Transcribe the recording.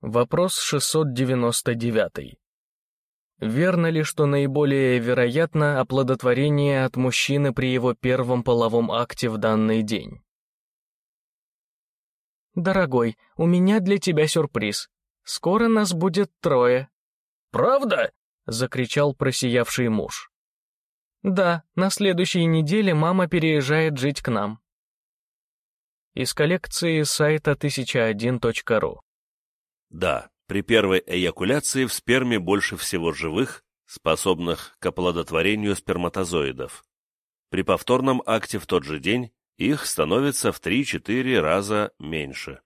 Вопрос 699. Верно ли, что наиболее вероятно оплодотворение от мужчины при его первом половом акте в данный день? «Дорогой, у меня для тебя сюрприз. Скоро нас будет трое». «Правда?» — закричал просиявший муж. «Да, на следующей неделе мама переезжает жить к нам». Из коллекции сайта 1001.ru Да, при первой эякуляции в сперме больше всего живых, способных к оплодотворению сперматозоидов. При повторном акте в тот же день их становится в 3-4 раза меньше.